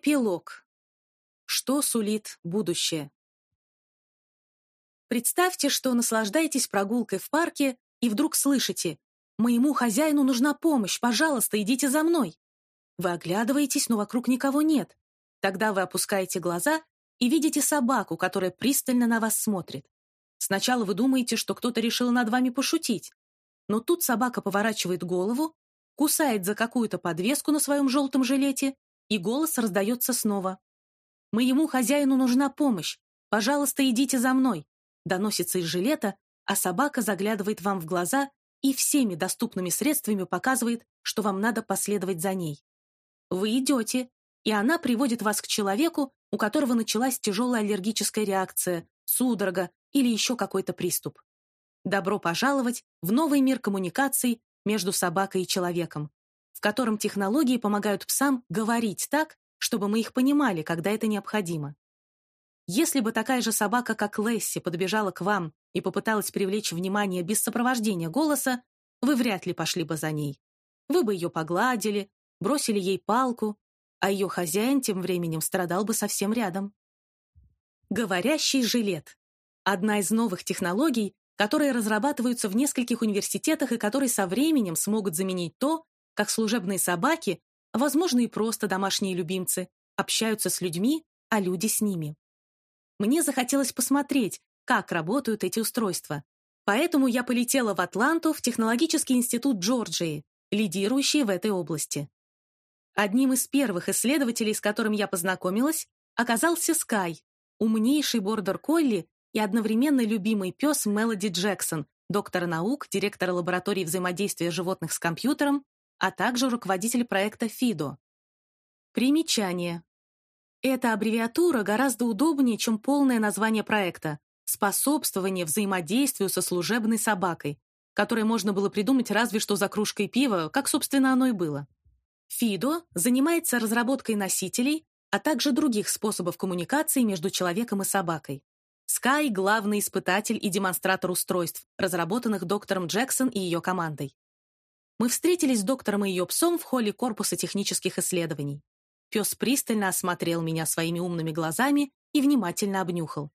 Эпилог. Что сулит будущее? Представьте, что наслаждаетесь прогулкой в парке и вдруг слышите «Моему хозяину нужна помощь, пожалуйста, идите за мной». Вы оглядываетесь, но вокруг никого нет. Тогда вы опускаете глаза и видите собаку, которая пристально на вас смотрит. Сначала вы думаете, что кто-то решил над вами пошутить. Но тут собака поворачивает голову, кусает за какую-то подвеску на своем желтом жилете и голос раздается снова. «Моему хозяину нужна помощь. Пожалуйста, идите за мной», доносится из жилета, а собака заглядывает вам в глаза и всеми доступными средствами показывает, что вам надо последовать за ней. Вы идете, и она приводит вас к человеку, у которого началась тяжелая аллергическая реакция, судорога или еще какой-то приступ. Добро пожаловать в новый мир коммуникаций между собакой и человеком в котором технологии помогают псам говорить так, чтобы мы их понимали, когда это необходимо. Если бы такая же собака, как Лесси, подбежала к вам и попыталась привлечь внимание без сопровождения голоса, вы вряд ли пошли бы за ней. Вы бы ее погладили, бросили ей палку, а ее хозяин тем временем страдал бы совсем рядом. Говорящий жилет. Одна из новых технологий, которые разрабатываются в нескольких университетах и которые со временем смогут заменить то, как служебные собаки, возможно, и просто домашние любимцы, общаются с людьми, а люди с ними. Мне захотелось посмотреть, как работают эти устройства. Поэтому я полетела в Атланту в Технологический институт Джорджии, лидирующий в этой области. Одним из первых исследователей, с которым я познакомилась, оказался Скай, умнейший бордер-колли и одновременно любимый пес Мелоди Джексон, доктор наук, директор лаборатории взаимодействия животных с компьютером а также руководитель проекта ФИДО. Примечание. Эта аббревиатура гораздо удобнее, чем полное название проекта «Способствование взаимодействию со служебной собакой», которое можно было придумать разве что за кружкой пива, как, собственно, оно и было. ФИДО занимается разработкой носителей, а также других способов коммуникации между человеком и собакой. Sky — главный испытатель и демонстратор устройств, разработанных доктором Джексон и ее командой. Мы встретились с доктором и ее псом в холле корпуса технических исследований. Пес пристально осмотрел меня своими умными глазами и внимательно обнюхал.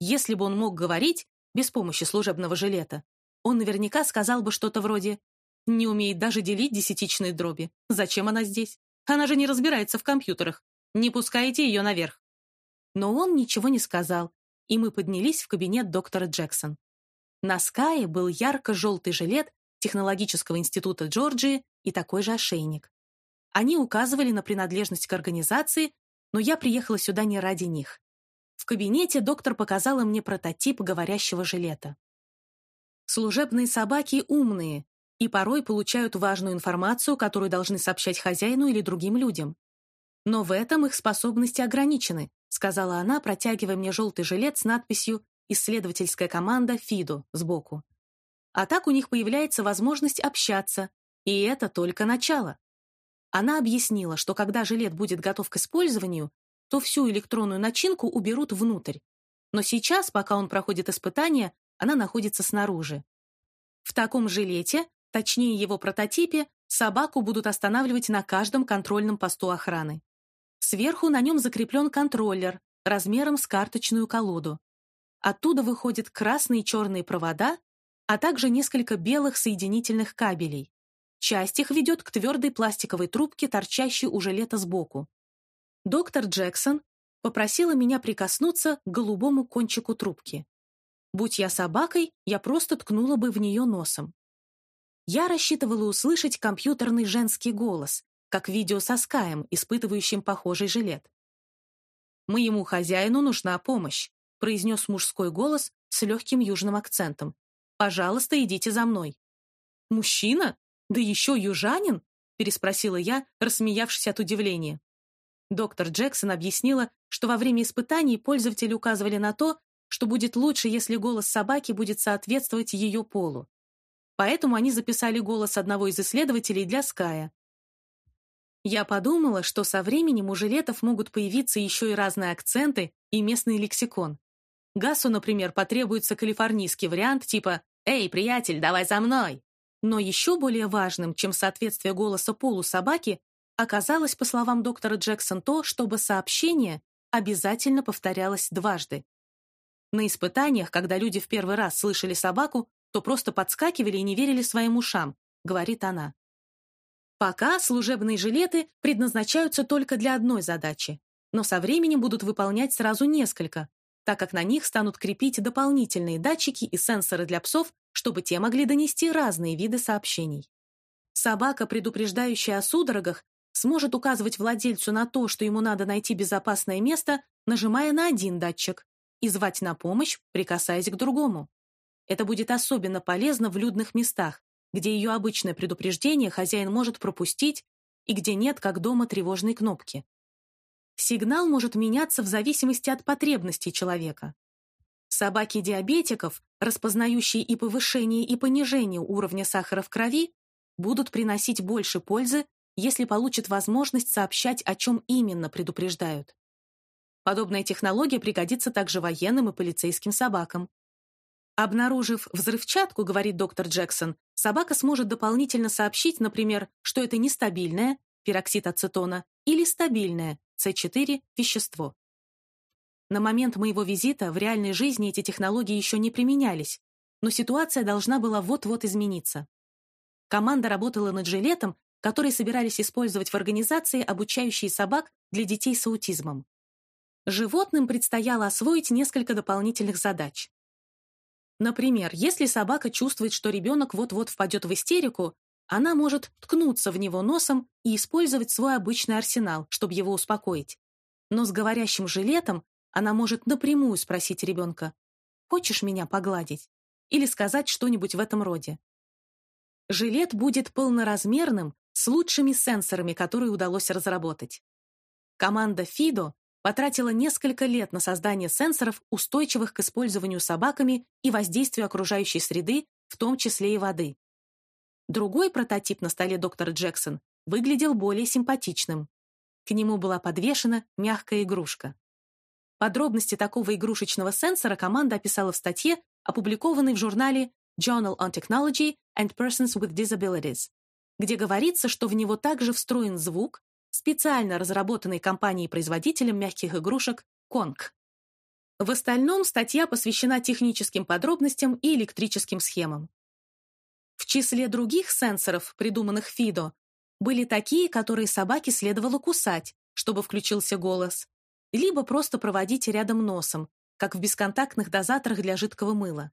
Если бы он мог говорить, без помощи служебного жилета, он наверняка сказал бы что-то вроде «Не умеет даже делить десятичные дроби. Зачем она здесь? Она же не разбирается в компьютерах. Не пускайте ее наверх». Но он ничего не сказал, и мы поднялись в кабинет доктора Джексон. На Скае был ярко-желтый жилет Технологического института Джорджии и такой же ошейник. Они указывали на принадлежность к организации, но я приехала сюда не ради них. В кабинете доктор показала мне прототип говорящего жилета. Служебные собаки умные и порой получают важную информацию, которую должны сообщать хозяину или другим людям. Но в этом их способности ограничены, сказала она, протягивая мне желтый жилет с надписью «Исследовательская команда ФИДО» сбоку. А так у них появляется возможность общаться, и это только начало. Она объяснила, что когда жилет будет готов к использованию, то всю электронную начинку уберут внутрь. Но сейчас, пока он проходит испытания, она находится снаружи. В таком жилете, точнее его прототипе, собаку будут останавливать на каждом контрольном посту охраны. Сверху на нем закреплен контроллер размером с карточную колоду. Оттуда выходят красные и черные провода, а также несколько белых соединительных кабелей. Часть их ведет к твердой пластиковой трубке, торчащей у жилета сбоку. Доктор Джексон попросила меня прикоснуться к голубому кончику трубки. Будь я собакой, я просто ткнула бы в нее носом. Я рассчитывала услышать компьютерный женский голос, как видео со Скаем, испытывающим похожий жилет. «Моему хозяину нужна помощь», произнес мужской голос с легким южным акцентом, Пожалуйста, идите за мной». «Мужчина? Да еще южанин?» переспросила я, рассмеявшись от удивления. Доктор Джексон объяснила, что во время испытаний пользователи указывали на то, что будет лучше, если голос собаки будет соответствовать ее полу. Поэтому они записали голос одного из исследователей для Ская. Я подумала, что со временем у жилетов могут появиться еще и разные акценты и местный лексикон. Гасу, например, потребуется калифорнийский вариант типа «Эй, приятель, давай за мной!». Но еще более важным, чем соответствие голоса полу собаки, оказалось, по словам доктора Джексон, то, чтобы сообщение обязательно повторялось дважды. На испытаниях, когда люди в первый раз слышали собаку, то просто подскакивали и не верили своим ушам, говорит она. Пока служебные жилеты предназначаются только для одной задачи, но со временем будут выполнять сразу несколько, так как на них станут крепить дополнительные датчики и сенсоры для псов, чтобы те могли донести разные виды сообщений. Собака, предупреждающая о судорогах, сможет указывать владельцу на то, что ему надо найти безопасное место, нажимая на один датчик, и звать на помощь, прикасаясь к другому. Это будет особенно полезно в людных местах, где ее обычное предупреждение хозяин может пропустить и где нет, как дома, тревожной кнопки. Сигнал может меняться в зависимости от потребностей человека. Собаки диабетиков, распознающие и повышение, и понижение уровня сахара в крови, будут приносить больше пользы, если получат возможность сообщать, о чем именно предупреждают. Подобная технология пригодится также военным и полицейским собакам. Обнаружив взрывчатку, говорит доктор Джексон, собака сможет дополнительно сообщить, например, что это нестабильное, пероксид ацетона, или стабильное, С4, вещество. На момент моего визита в реальной жизни эти технологии еще не применялись, но ситуация должна была вот-вот измениться. Команда работала над жилетом, который собирались использовать в организации, обучающей собак для детей с аутизмом. Животным предстояло освоить несколько дополнительных задач. Например, если собака чувствует, что ребенок вот-вот впадет в истерику, она может ткнуться в него носом и использовать свой обычный арсенал, чтобы его успокоить. Но с говорящим жилетом она может напрямую спросить ребенка «Хочешь меня погладить?» или сказать что-нибудь в этом роде. Жилет будет полноразмерным с лучшими сенсорами, которые удалось разработать. Команда FIDO потратила несколько лет на создание сенсоров, устойчивых к использованию собаками и воздействию окружающей среды, в том числе и воды. Другой прототип на столе доктора Джексон выглядел более симпатичным. К нему была подвешена мягкая игрушка. Подробности такого игрушечного сенсора команда описала в статье, опубликованной в журнале Journal on Technology and Persons with Disabilities, где говорится, что в него также встроен звук, специально разработанный компанией-производителем мягких игрушек Конг. В остальном статья посвящена техническим подробностям и электрическим схемам. В числе других сенсоров, придуманных Фидо, были такие, которые собаке следовало кусать, чтобы включился голос, либо просто проводить рядом носом, как в бесконтактных дозаторах для жидкого мыла.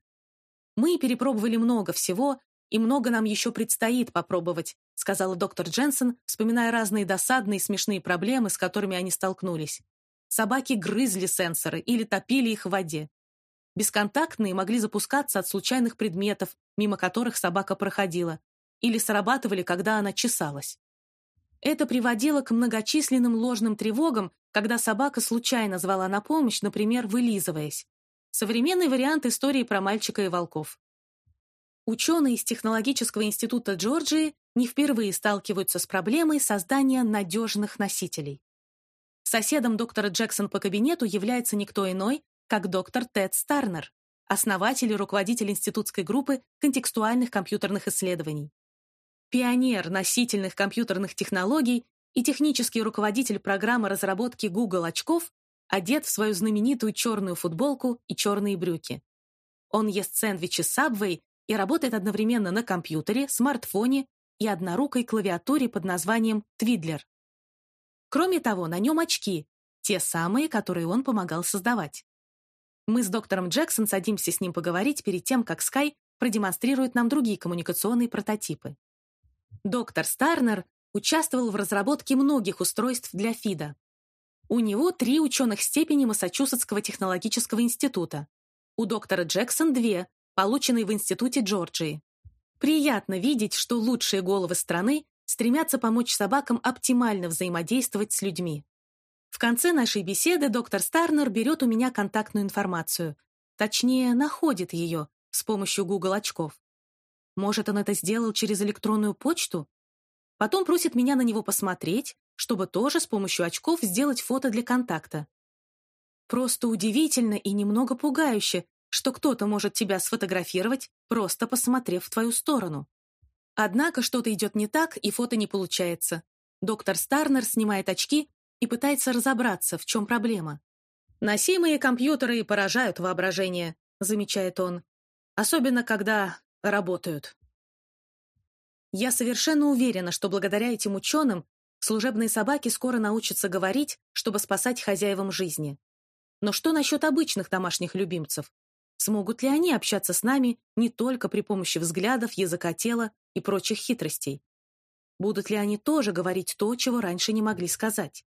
Мы перепробовали много всего, и много нам еще предстоит попробовать, сказала доктор Дженсен, вспоминая разные досадные и смешные проблемы, с которыми они столкнулись. Собаки грызли сенсоры или топили их в воде. Бесконтактные могли запускаться от случайных предметов, мимо которых собака проходила, или срабатывали, когда она чесалась. Это приводило к многочисленным ложным тревогам, когда собака случайно звала на помощь, например, вылизываясь. Современный вариант истории про мальчика и волков. Ученые из Технологического института Джорджии не впервые сталкиваются с проблемой создания надежных носителей. Соседом доктора Джексон по кабинету является никто иной, как доктор Тед Старнер, основатель и руководитель институтской группы контекстуальных компьютерных исследований. Пионер носительных компьютерных технологий и технический руководитель программы разработки Google очков одет в свою знаменитую черную футболку и черные брюки. Он ест сэндвичи Subway и работает одновременно на компьютере, смартфоне и однорукой клавиатуре под названием Твидлер. Кроме того, на нем очки, те самые, которые он помогал создавать. Мы с доктором Джексон садимся с ним поговорить перед тем, как Скай продемонстрирует нам другие коммуникационные прототипы. Доктор Старнер участвовал в разработке многих устройств для ФИДа. У него три ученых степени Массачусетского технологического института. У доктора Джексон две, полученные в Институте Джорджии. Приятно видеть, что лучшие головы страны стремятся помочь собакам оптимально взаимодействовать с людьми. В конце нашей беседы доктор Старнер берет у меня контактную информацию, точнее, находит ее с помощью Google очков. Может, он это сделал через электронную почту? Потом просит меня на него посмотреть, чтобы тоже с помощью очков сделать фото для контакта. Просто удивительно и немного пугающе, что кто-то может тебя сфотографировать, просто посмотрев в твою сторону. Однако что-то идет не так, и фото не получается. Доктор Старнер снимает очки и пытается разобраться, в чем проблема. «Носимые компьютеры поражают воображение», — замечает он. «Особенно, когда работают». Я совершенно уверена, что благодаря этим ученым служебные собаки скоро научатся говорить, чтобы спасать хозяевам жизни. Но что насчет обычных домашних любимцев? Смогут ли они общаться с нами не только при помощи взглядов, языка тела и прочих хитростей? Будут ли они тоже говорить то, чего раньше не могли сказать?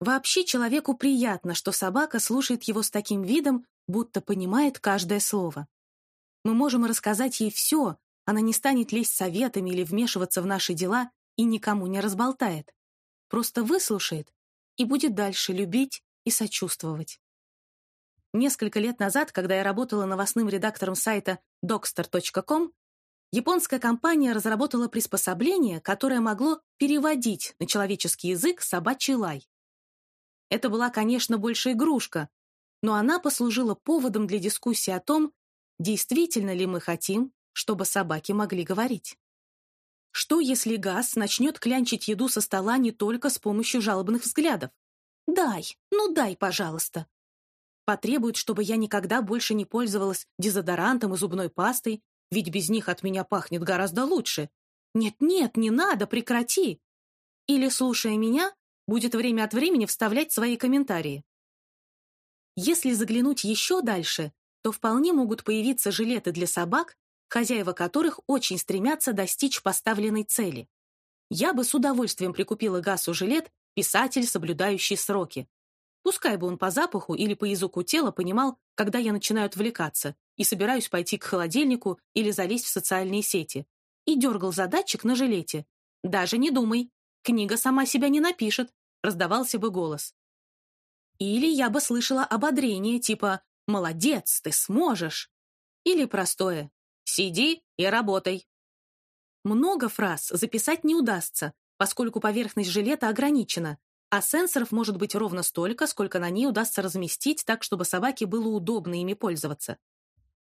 Вообще человеку приятно, что собака слушает его с таким видом, будто понимает каждое слово. Мы можем рассказать ей все, она не станет лезть советами или вмешиваться в наши дела и никому не разболтает. Просто выслушает и будет дальше любить и сочувствовать. Несколько лет назад, когда я работала новостным редактором сайта docstar.com, японская компания разработала приспособление, которое могло переводить на человеческий язык собачий лай. Это была, конечно, больше игрушка, но она послужила поводом для дискуссии о том, действительно ли мы хотим, чтобы собаки могли говорить. Что, если Газ начнет клянчить еду со стола не только с помощью жалобных взглядов? «Дай, ну дай, пожалуйста». Потребует, чтобы я никогда больше не пользовалась дезодорантом и зубной пастой, ведь без них от меня пахнет гораздо лучше. Нет-нет, не надо, прекрати. Или, слушая меня, будет время от времени вставлять свои комментарии. Если заглянуть еще дальше, то вполне могут появиться жилеты для собак, хозяева которых очень стремятся достичь поставленной цели. Я бы с удовольствием прикупила Гасу жилет «Писатель, соблюдающий сроки». Пускай бы он по запаху или по языку тела понимал, когда я начинаю отвлекаться и собираюсь пойти к холодильнику или залезть в социальные сети. И дергал задатчик на жилете. Даже не думай, книга сама себя не напишет, раздавался бы голос. Или я бы слышала ободрение, типа «Молодец, ты сможешь!» Или простое «Сиди и работай». Много фраз записать не удастся, поскольку поверхность жилета ограничена, а сенсоров может быть ровно столько, сколько на ней удастся разместить так, чтобы собаке было удобно ими пользоваться.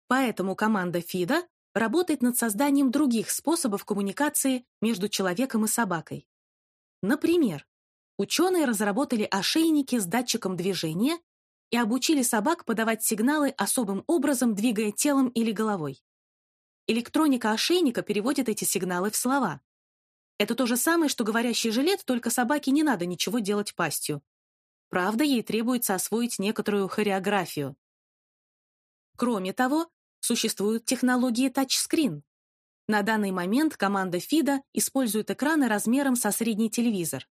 Поэтому команда ФИДа работает над созданием других способов коммуникации между человеком и собакой. Например, ученые разработали ошейники с датчиком движения и обучили собак подавать сигналы особым образом, двигая телом или головой. Электроника ошейника переводит эти сигналы в слова. Это то же самое, что говорящий жилет, только собаке не надо ничего делать пастью. Правда, ей требуется освоить некоторую хореографию. Кроме того, существуют технологии тачскрин. На данный момент команда ФИДа использует экраны размером со средний телевизор.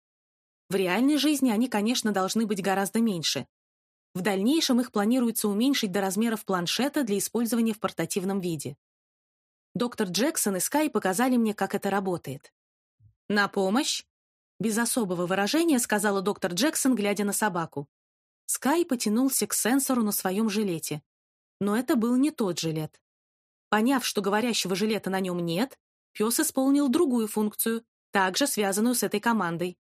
В реальной жизни они, конечно, должны быть гораздо меньше. В дальнейшем их планируется уменьшить до размеров планшета для использования в портативном виде. Доктор Джексон и Скай показали мне, как это работает. «На помощь!» Без особого выражения сказала доктор Джексон, глядя на собаку. Скай потянулся к сенсору на своем жилете. Но это был не тот жилет. Поняв, что говорящего жилета на нем нет, пес исполнил другую функцию, также связанную с этой командой.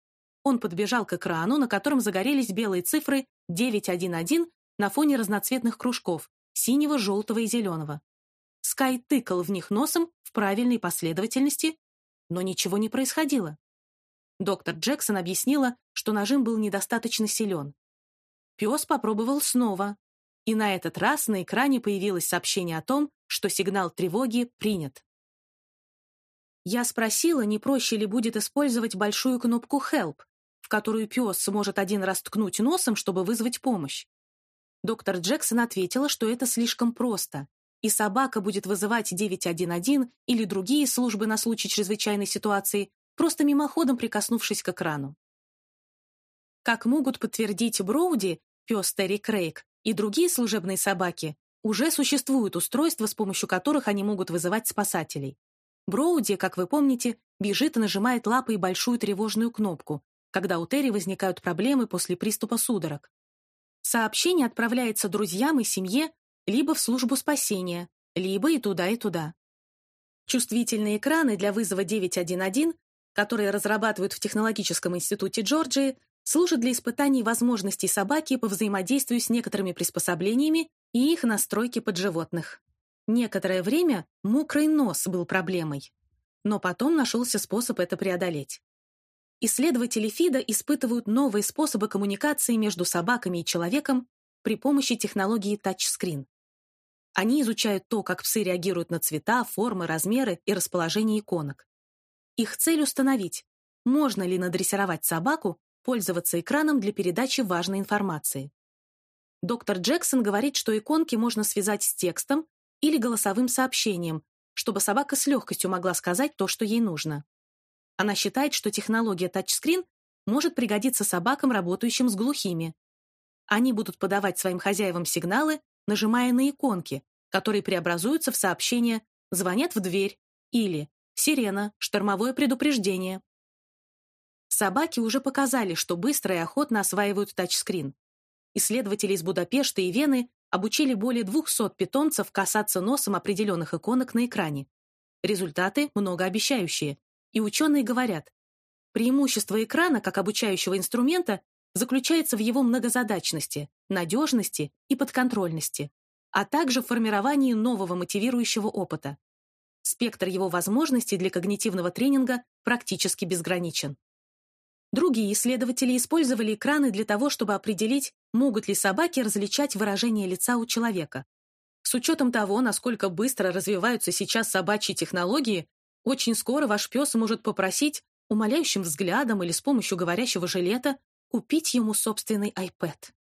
Он подбежал к экрану, на котором загорелись белые цифры 911 на фоне разноцветных кружков — синего, желтого и зеленого. Скай тыкал в них носом в правильной последовательности, но ничего не происходило. Доктор Джексон объяснила, что нажим был недостаточно силен. Пес попробовал снова, и на этот раз на экране появилось сообщение о том, что сигнал тревоги принят. Я спросила, не проще ли будет использовать большую кнопку «Help», в которую пес сможет один раз ткнуть носом, чтобы вызвать помощь. Доктор Джексон ответила, что это слишком просто, и собака будет вызывать 911 или другие службы на случай чрезвычайной ситуации, просто мимоходом прикоснувшись к экрану. Как могут подтвердить Броуди, пес Терри Крейг и другие служебные собаки, уже существуют устройства, с помощью которых они могут вызывать спасателей. Броуди, как вы помните, бежит и нажимает лапой большую тревожную кнопку, когда у Терри возникают проблемы после приступа судорог. Сообщение отправляется друзьям и семье либо в службу спасения, либо и туда, и туда. Чувствительные экраны для вызова 911, которые разрабатывают в Технологическом институте Джорджии, служат для испытаний возможностей собаки по взаимодействию с некоторыми приспособлениями и их настройки под животных. Некоторое время мокрый нос был проблемой, но потом нашелся способ это преодолеть. исследователи ФИДа испытывают новые способы коммуникации между собаками и человеком при помощи технологии тачскрин. Они изучают то, как псы реагируют на цвета, формы, размеры и расположение иконок. Их цель установить, можно ли надрессировать собаку пользоваться экраном для передачи важной информации. Доктор Джексон говорит, что иконки можно связать с текстом или голосовым сообщением, чтобы собака с легкостью могла сказать то, что ей нужно. Она считает, что технология тачскрин может пригодиться собакам, работающим с глухими. Они будут подавать своим хозяевам сигналы, нажимая на иконки, которые преобразуются в сообщение «звонят в дверь» или «сирена, штормовое предупреждение». Собаки уже показали, что быстро и охотно осваивают тачскрин. Исследователи из Будапешта и Вены обучили более 200 питомцев касаться носом определенных иконок на экране. Результаты многообещающие, и ученые говорят, преимущество экрана как обучающего инструмента заключается в его многозадачности, надежности и подконтрольности, а также в формировании нового мотивирующего опыта. Спектр его возможностей для когнитивного тренинга практически безграничен. Другие исследователи использовали экраны для того, чтобы определить, могут ли собаки различать выражение лица у человека. С учетом того, насколько быстро развиваются сейчас собачьи технологии, очень скоро ваш пес может попросить, умоляющим взглядом или с помощью говорящего жилета, купить ему собственный iPad.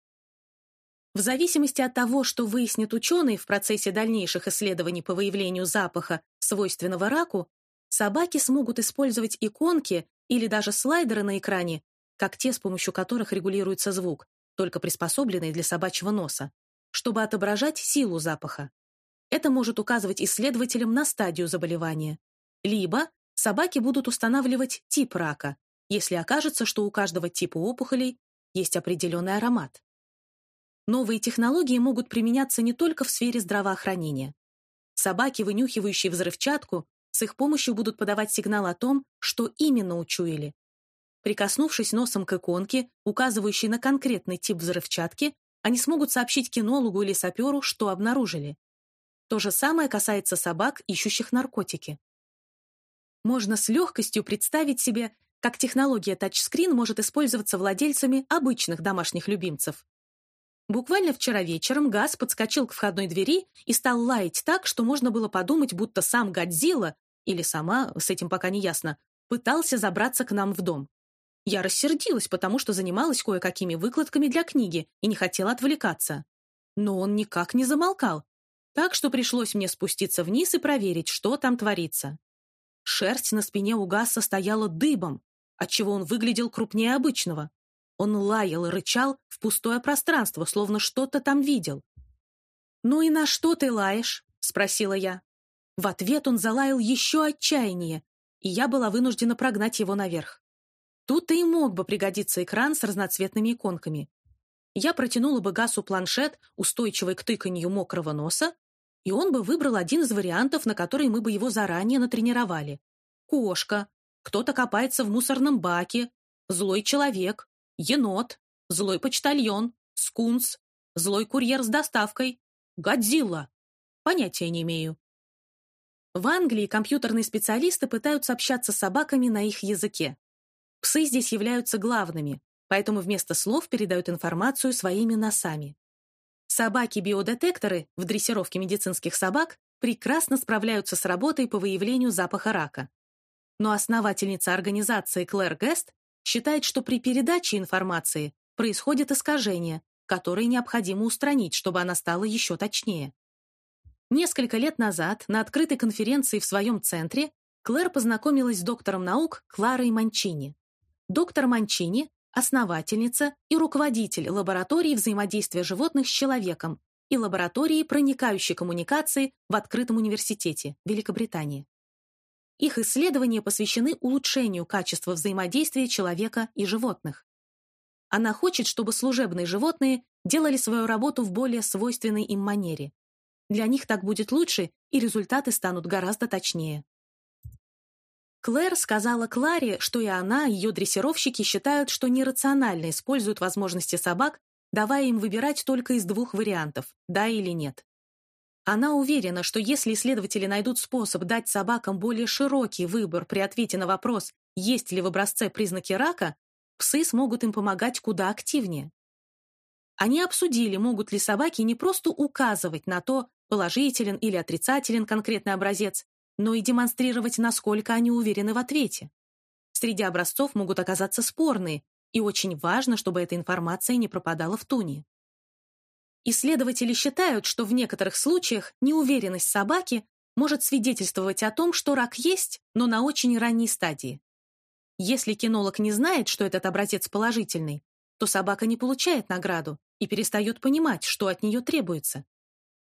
В зависимости от того, что выяснит ученый в процессе дальнейших исследований по выявлению запаха, свойственного раку, собаки смогут использовать иконки или даже слайдеры на экране, как те, с помощью которых регулируется звук, только приспособленные для собачьего носа, чтобы отображать силу запаха. Это может указывать исследователям на стадию заболевания. Либо собаки будут устанавливать тип рака, если окажется, что у каждого типа опухолей есть определенный аромат. Новые технологии могут применяться не только в сфере здравоохранения. Собаки, вынюхивающие взрывчатку, с их помощью будут подавать сигнал о том, что именно учуяли. Прикоснувшись носом к иконке, указывающей на конкретный тип взрывчатки, они смогут сообщить кинологу или саперу, что обнаружили. То же самое касается собак, ищущих наркотики. Можно с легкостью представить себе, как технология тачскрин может использоваться владельцами обычных домашних любимцев. Буквально вчера вечером Газ подскочил к входной двери и стал лаять так, что можно было подумать, будто сам Годзилла или сама, с этим пока не ясно, пытался забраться к нам в дом. Я рассердилась, потому что занималась кое-какими выкладками для книги и не хотела отвлекаться. Но он никак не замолкал, так что пришлось мне спуститься вниз и проверить, что там творится. Шерсть на спине у Гасса стояла дыбом, отчего он выглядел крупнее обычного. Он лаял рычал в пустое пространство, словно что-то там видел. «Ну и на что ты лаешь?» — спросила я. В ответ он залаял еще отчаяннее, и я была вынуждена прогнать его наверх. Тут-то и мог бы пригодиться экран с разноцветными иконками. Я протянула бы Гасу планшет, устойчивый к тыканью мокрого носа, и он бы выбрал один из вариантов, на который мы бы его заранее натренировали. Кошка, кто-то копается в мусорном баке, злой человек, енот, злой почтальон, скунс, злой курьер с доставкой, Годзилла. Понятия не имею. В Англии компьютерные специалисты пытаются общаться с собаками на их языке. Псы здесь являются главными, поэтому вместо слов передают информацию своими носами. Собаки-биодетекторы в дрессировке медицинских собак прекрасно справляются с работой по выявлению запаха рака. Но основательница организации Клэр Гест считает, что при передаче информации происходит искажение, которое необходимо устранить, чтобы она стала еще точнее. Несколько лет назад на открытой конференции в своем центре Клэр познакомилась с доктором наук Кларой Манчини. Доктор Манчини – основательница и руководитель лаборатории взаимодействия животных с человеком и лаборатории проникающей коммуникации в открытом университете Великобритании. Их исследования посвящены улучшению качества взаимодействия человека и животных. Она хочет, чтобы служебные животные делали свою работу в более свойственной им манере, для них так будет лучше, и результаты станут гораздо точнее. Клэр сказала Кларе, что и она, и ее дрессировщики считают, что нерационально используют возможности собак, давая им выбирать только из двух вариантов – да или нет. Она уверена, что если исследователи найдут способ дать собакам более широкий выбор при ответе на вопрос, есть ли в образце признаки рака, псы смогут им помогать куда активнее. Они обсудили, могут ли собаки не просто указывать на то, положителен или отрицателен конкретный образец, но и демонстрировать, насколько они уверены в ответе. Среди образцов могут оказаться спорные, и очень важно, чтобы эта информация не пропадала в туне. Исследователи считают, что в некоторых случаях неуверенность собаки может свидетельствовать о том, что рак есть, но на очень ранней стадии. Если кинолог не знает, что этот образец положительный, то собака не получает награду и перестает понимать, что от нее требуется.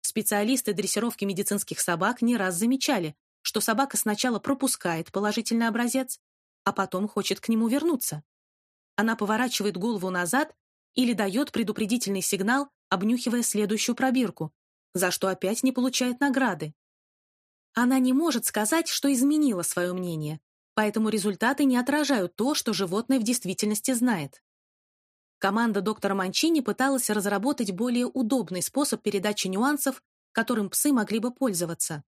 Специалисты дрессировки медицинских собак не раз замечали, что собака сначала пропускает положительный образец, а потом хочет к нему вернуться. Она поворачивает голову назад или дает предупредительный сигнал, обнюхивая следующую пробирку, за что опять не получает награды. Она не может сказать, что изменила свое мнение, поэтому результаты не отражают то, что животное в действительности знает. Команда доктора Манчини пыталась разработать более удобный способ передачи нюансов, которым псы могли бы пользоваться.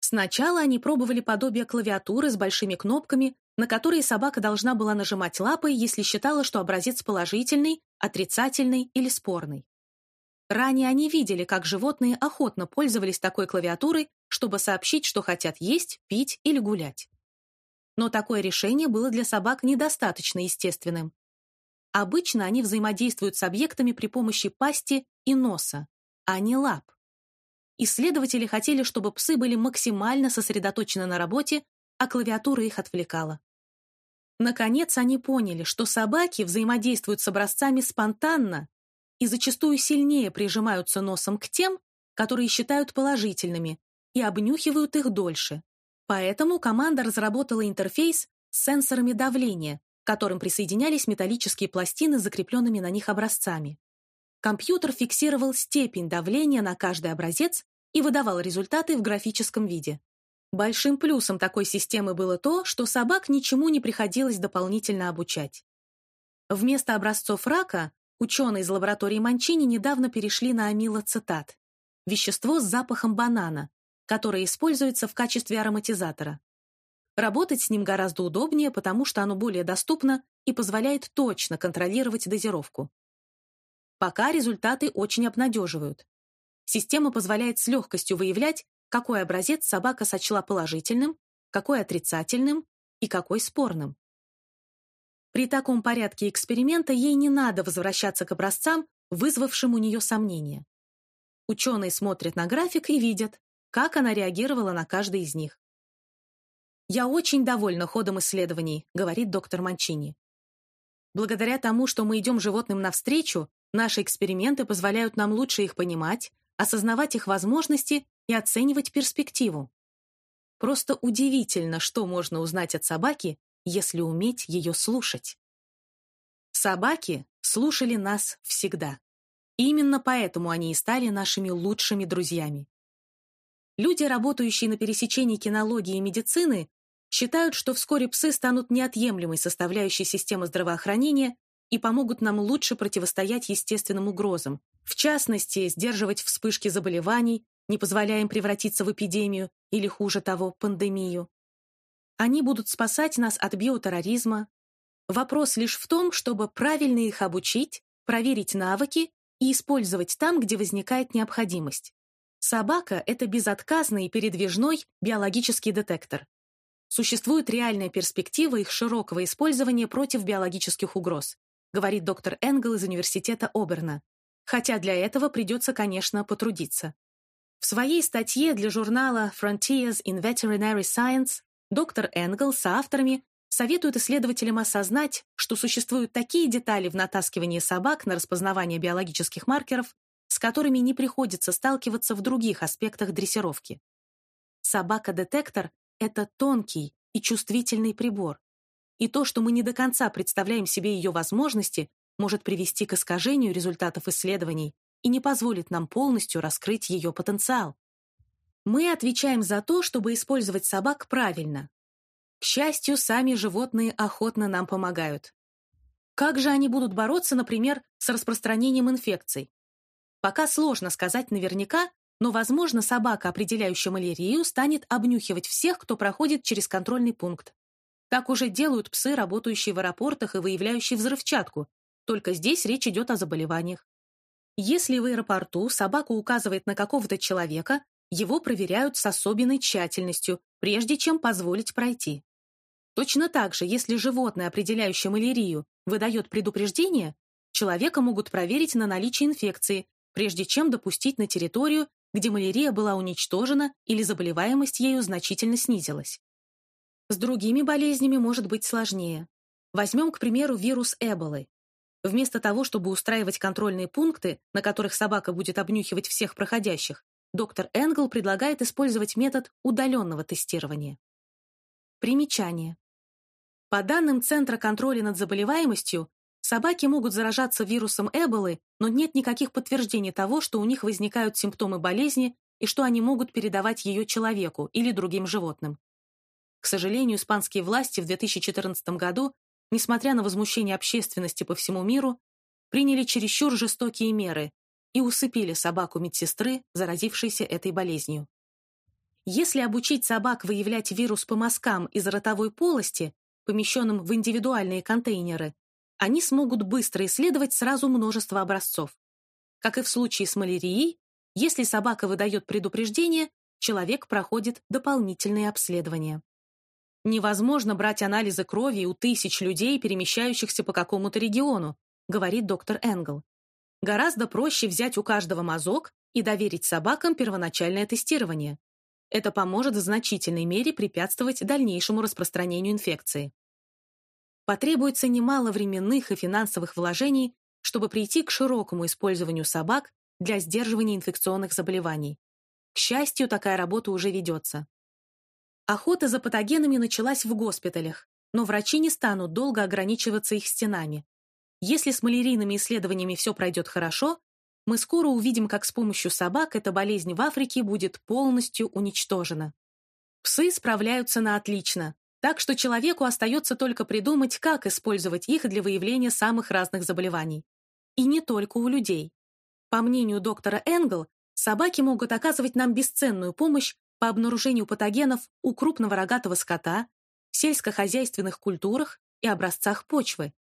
Сначала они пробовали подобие клавиатуры с большими кнопками, на которые собака должна была нажимать лапой, если считала, что образец положительный, отрицательный или спорный. Ранее они видели, как животные охотно пользовались такой клавиатурой, чтобы сообщить, что хотят есть, пить или гулять. Но такое решение было для собак недостаточно естественным. Обычно они взаимодействуют с объектами при помощи пасти и носа, а не лап. Исследователи хотели, чтобы псы были максимально сосредоточены на работе, а клавиатура их отвлекала. Наконец они поняли, что собаки взаимодействуют с образцами спонтанно и зачастую сильнее прижимаются носом к тем, которые считают положительными, и обнюхивают их дольше. Поэтому команда разработала интерфейс с сенсорами давления, к которым присоединялись металлические пластины с закрепленными на них образцами. Компьютер фиксировал степень давления на каждый образец и выдавал результаты в графическом виде. Большим плюсом такой системы было то, что собак ничему не приходилось дополнительно обучать. Вместо образцов рака Ученые из лаборатории Манчини недавно перешли на амилоцитат – вещество с запахом банана, которое используется в качестве ароматизатора. Работать с ним гораздо удобнее, потому что оно более доступно и позволяет точно контролировать дозировку. Пока результаты очень обнадеживают. Система позволяет с легкостью выявлять, какой образец собака сочла положительным, какой отрицательным и какой спорным. При таком порядке эксперимента ей не надо возвращаться к образцам, вызвавшим у нее сомнения. Ученые смотрят на график и видят, как она реагировала на каждый из них. «Я очень довольна ходом исследований», — говорит доктор Манчини. «Благодаря тому, что мы идем животным навстречу, наши эксперименты позволяют нам лучше их понимать, осознавать их возможности и оценивать перспективу. Просто удивительно, что можно узнать от собаки, если уметь ее слушать. Собаки слушали нас всегда. именно поэтому они и стали нашими лучшими друзьями. Люди, работающие на пересечении кинологии и медицины, считают, что вскоре псы станут неотъемлемой составляющей системы здравоохранения и помогут нам лучше противостоять естественным угрозам, в частности, сдерживать вспышки заболеваний, не позволяя им превратиться в эпидемию или, хуже того, пандемию. Они будут спасать нас от биотерроризма. Вопрос лишь в том, чтобы правильно их обучить, проверить навыки и использовать там, где возникает необходимость. Собака — это безотказный передвижной биологический детектор. Существует реальная перспектива их широкого использования против биологических угроз, говорит доктор Энгел из университета Оберна. Хотя для этого придется, конечно, потрудиться. В своей статье для журнала Frontiers in Veterinary Science доктор Энгл с авторами советует исследователям осознать, что существуют такие детали в натаскивании собак на распознавание биологических маркеров, с которыми не приходится сталкиваться в других аспектах дрессировки. Собака-детектор — это тонкий и чувствительный прибор. И то, что мы не до конца представляем себе ее возможности, может привести к искажению результатов исследований и не позволит нам полностью раскрыть ее потенциал. Мы отвечаем за то, чтобы использовать собак правильно. К счастью, сами животные охотно нам помогают. Как же они будут бороться, например, с распространением инфекций? Пока сложно сказать наверняка, но, возможно, собака, определяющая малярию, станет обнюхивать всех, кто проходит через контрольный пункт. Так уже делают псы, работающие в аэропортах и выявляющие взрывчатку, только здесь речь идет о заболеваниях. Если в аэропорту собака указывает на какого-то человека, его проверяют с особенной тщательностью, прежде чем позволить пройти. Точно так же, если животное, определяющее малярию, выдает предупреждение, человека могут проверить на наличие инфекции, прежде чем допустить на территорию, где малярия была уничтожена или заболеваемость ею значительно снизилась. С другими болезнями может быть сложнее. Возьмем, к примеру, вирус Эболы. Вместо того, чтобы устраивать контрольные пункты, на которых собака будет обнюхивать всех проходящих, доктор Энгл предлагает использовать метод удаленного тестирования. Примечание. По данным Центра контроля над заболеваемостью, собаки могут заражаться вирусом Эболы, но нет никаких подтверждений того, что у них возникают симптомы болезни и что они могут передавать ее человеку или другим животным. К сожалению, испанские власти в 2014 году, несмотря на возмущение общественности по всему миру, приняли чересчур жестокие меры и усыпили собаку медсестры, заразившейся этой болезнью. Если обучить собак выявлять вирус по мазкам из ротовой полости, помещенным в индивидуальные контейнеры, они смогут быстро исследовать сразу множество образцов. Как и в случае с малярией, если собака выдает предупреждение, человек проходит дополнительные обследования. Невозможно брать анализы крови у тысяч людей, перемещающихся по какому-то региону, говорит доктор Энгл. Гораздо проще взять у каждого мазок и доверить собакам первоначальное тестирование. Это поможет в значительной мере препятствовать дальнейшему распространению инфекции. Потребуется немало временных и финансовых вложений, чтобы прийти к широкому использованию собак для сдерживания инфекционных заболеваний. К счастью, такая работа уже ведется. Охота за патогенами началась в госпиталях, но врачи не станут долго ограничиваться их стенами. Если с малярийными исследованиями все пройдет хорошо, мы скоро увидим, как с помощью собак эта болезнь в Африке будет полностью уничтожена. Псы справляются на отлично, так что человеку остается только придумать, как использовать их для выявления самых разных заболеваний. И не только у людей. По мнению доктора Энгл, собаки могут оказывать нам бесценную помощь по обнаружению патогенов у крупного рогатого скота, в сельскохозяйственных культурах и образцах почвы,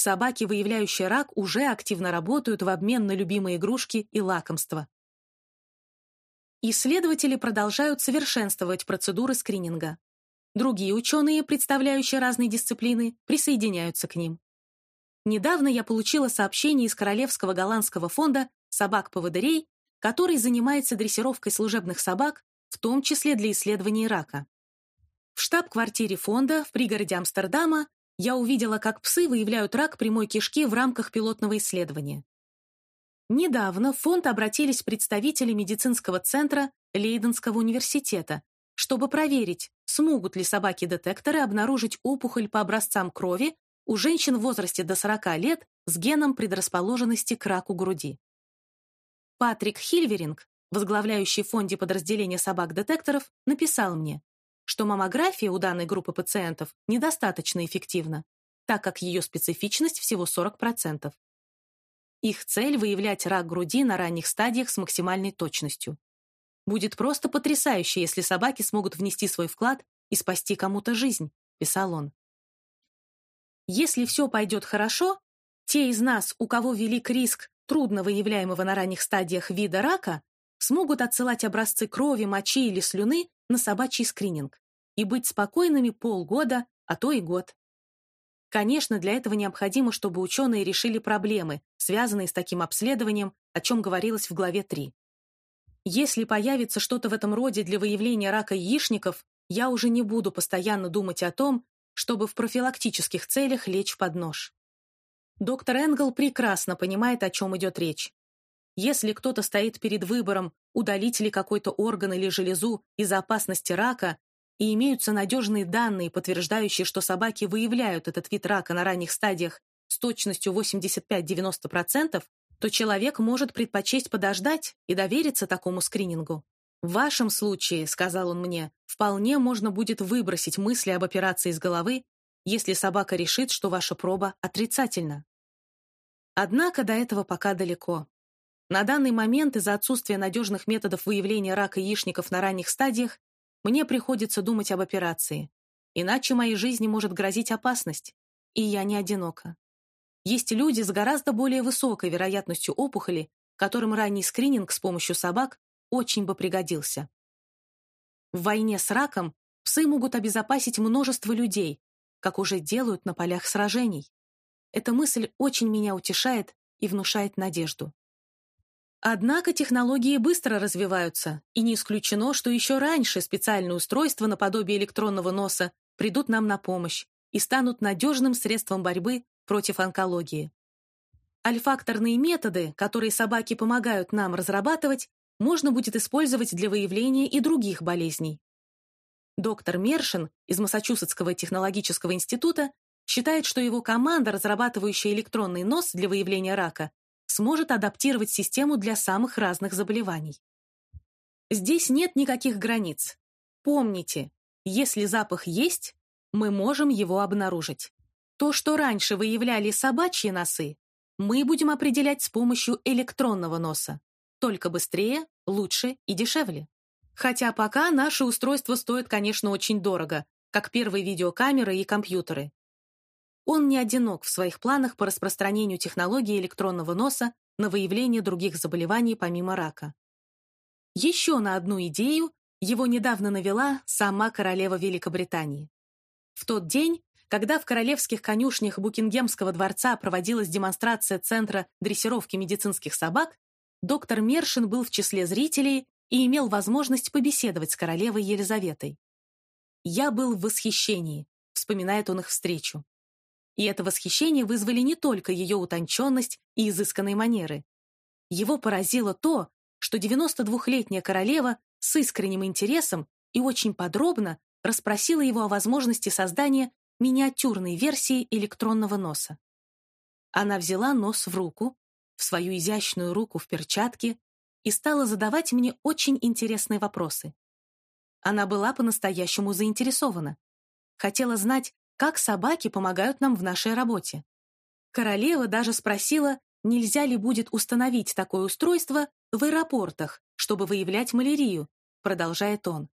Собаки, выявляющие рак, уже активно работают в обмен на любимые игрушки и лакомства. Исследователи продолжают совершенствовать процедуры скрининга. Другие ученые, представляющие разные дисциплины, присоединяются к ним. Недавно я получила сообщение из Королевского голландского фонда «Собак-поводырей», который занимается дрессировкой служебных собак, в том числе для исследований рака. В штаб-квартире фонда в пригороде Амстердама я увидела, как псы выявляют рак прямой кишки в рамках пилотного исследования. Недавно в фонд обратились представители медицинского центра Лейденского университета, чтобы проверить, смогут ли собаки-детекторы обнаружить опухоль по образцам крови у женщин в возрасте до 40 лет с геном предрасположенности к раку груди. Патрик Хильверинг, возглавляющий в фонде подразделения собак-детекторов, написал мне, что маммография у данной группы пациентов недостаточно эффективна, так как ее специфичность всего 40%. Их цель – выявлять рак груди на ранних стадиях с максимальной точностью. Будет просто потрясающе, если собаки смогут внести свой вклад и спасти кому-то жизнь, писал он. Если все пойдет хорошо, те из нас, у кого велик риск трудно выявляемого на ранних стадиях вида рака, смогут отсылать образцы крови, мочи или слюны на собачий скрининг и быть спокойными полгода, а то и год. Конечно, для этого необходимо, чтобы ученые решили проблемы, связанные с таким обследованием, о чем говорилось в главе 3. Если появится что-то в этом роде для выявления рака яичников, я уже не буду постоянно думать о том, чтобы в профилактических целях лечь под нож. Доктор Энгл прекрасно понимает, о чем идет речь. Если кто-то стоит перед выбором, удалить ли какой-то орган или железу из-за опасности рака, и имеются надежные данные, подтверждающие, что собаки выявляют этот вид рака на ранних стадиях с точностью 85-90%, то человек может предпочесть подождать и довериться такому скринингу. В вашем случае, сказал он мне, вполне можно будет выбросить мысли об операции из головы, если собака решит, что ваша проба отрицательна. Однако до этого пока далеко. На данный момент из-за отсутствия надежных методов выявления рака яичников на ранних стадиях мне приходится думать об операции. Иначе моей жизни может грозить опасность. И я не одинока. Есть люди с гораздо более высокой вероятностью опухоли, которым ранний скрининг с помощью собак очень бы пригодился. В войне с раком псы могут обезопасить множество людей, как уже делают на полях сражений. Эта мысль очень меня утешает и внушает надежду. Однако технологии быстро развиваются, и не исключено, что еще раньше специальные устройства наподобие электронного носа придут нам на помощь и станут надежным средством борьбы против онкологии. Альфакторные методы, которые собаки помогают нам разрабатывать, можно будет использовать для выявления и других болезней. Доктор Мершин из Массачусетского технологического института считает, что его команда, разрабатывающая электронный нос для выявления рака, сможет адаптировать систему для самых разных заболеваний. Здесь нет никаких границ. Помните, если запах есть, мы можем его обнаружить. То, что раньше выявляли собачьи носы, мы будем определять с помощью электронного носа. Только быстрее, лучше и дешевле. Хотя пока наши устройства стоят, конечно, очень дорого, как первые видеокамеры и компьютеры. Он не одинок в своих планах по распространению технологии электронного носа на выявление других заболеваний помимо рака. Еще на одну идею его недавно навела сама королева Великобритании. В тот день, когда в королевских конюшнях Букингемского дворца проводилась демонстрация Центра дрессировки медицинских собак, доктор Мершин был в числе зрителей и имел возможность побеседовать с королевой Елизаветой. «Я был в восхищении», — вспоминает он их встречу. И это восхищение вызвали не только ее утонченность и изысканные манеры. Его поразило то, что 92-летняя королева с искренним интересом и очень подробно расспросила его о возможности создания миниатюрной версии электронного носа. Она взяла нос в руку, в свою изящную руку в перчатке, и стала задавать мне очень интересные вопросы. Она была по-настоящему заинтересована. Хотела знать, как собаки помогают нам в нашей работе. Королева даже спросила, нельзя ли будет установить такое устройство в аэропортах, чтобы выявлять малярию, продолжает он.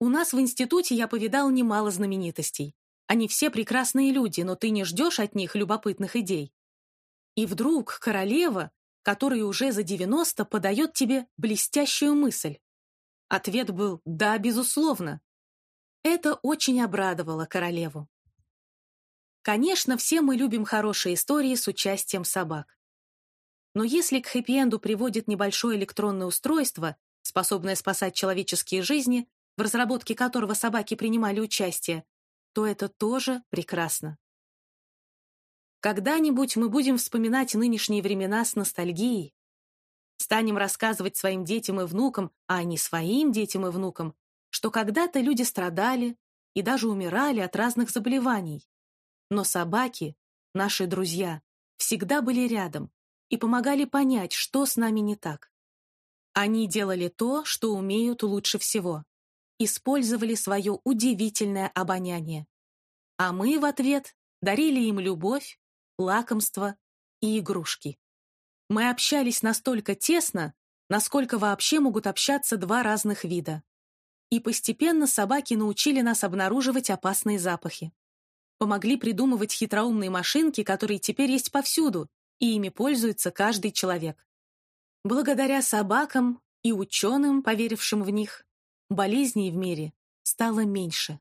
У нас в институте я повидал немало знаменитостей. Они все прекрасные люди, но ты не ждешь от них любопытных идей. И вдруг королева, которая уже за 90, подает тебе блестящую мысль. Ответ был «да, безусловно». Это очень обрадовало королеву. Конечно, все мы любим хорошие истории с участием собак. Но если к хэппи-энду приводит небольшое электронное устройство, способное спасать человеческие жизни, в разработке которого собаки принимали участие, то это тоже прекрасно. Когда-нибудь мы будем вспоминать нынешние времена с ностальгией. Станем рассказывать своим детям и внукам, а не своим детям и внукам, что когда-то люди страдали и даже умирали от разных заболеваний. Но собаки, наши друзья, всегда были рядом и помогали понять, что с нами не так. Они делали то, что умеют лучше всего. Использовали свое удивительное обоняние. А мы в ответ дарили им любовь, лакомства и игрушки. Мы общались настолько тесно, насколько вообще могут общаться два разных вида. И постепенно собаки научили нас обнаруживать опасные запахи. Помогли придумывать хитроумные машинки, которые теперь есть повсюду, и ими пользуется каждый человек. Благодаря собакам и ученым, поверившим в них, болезней в мире стало меньше.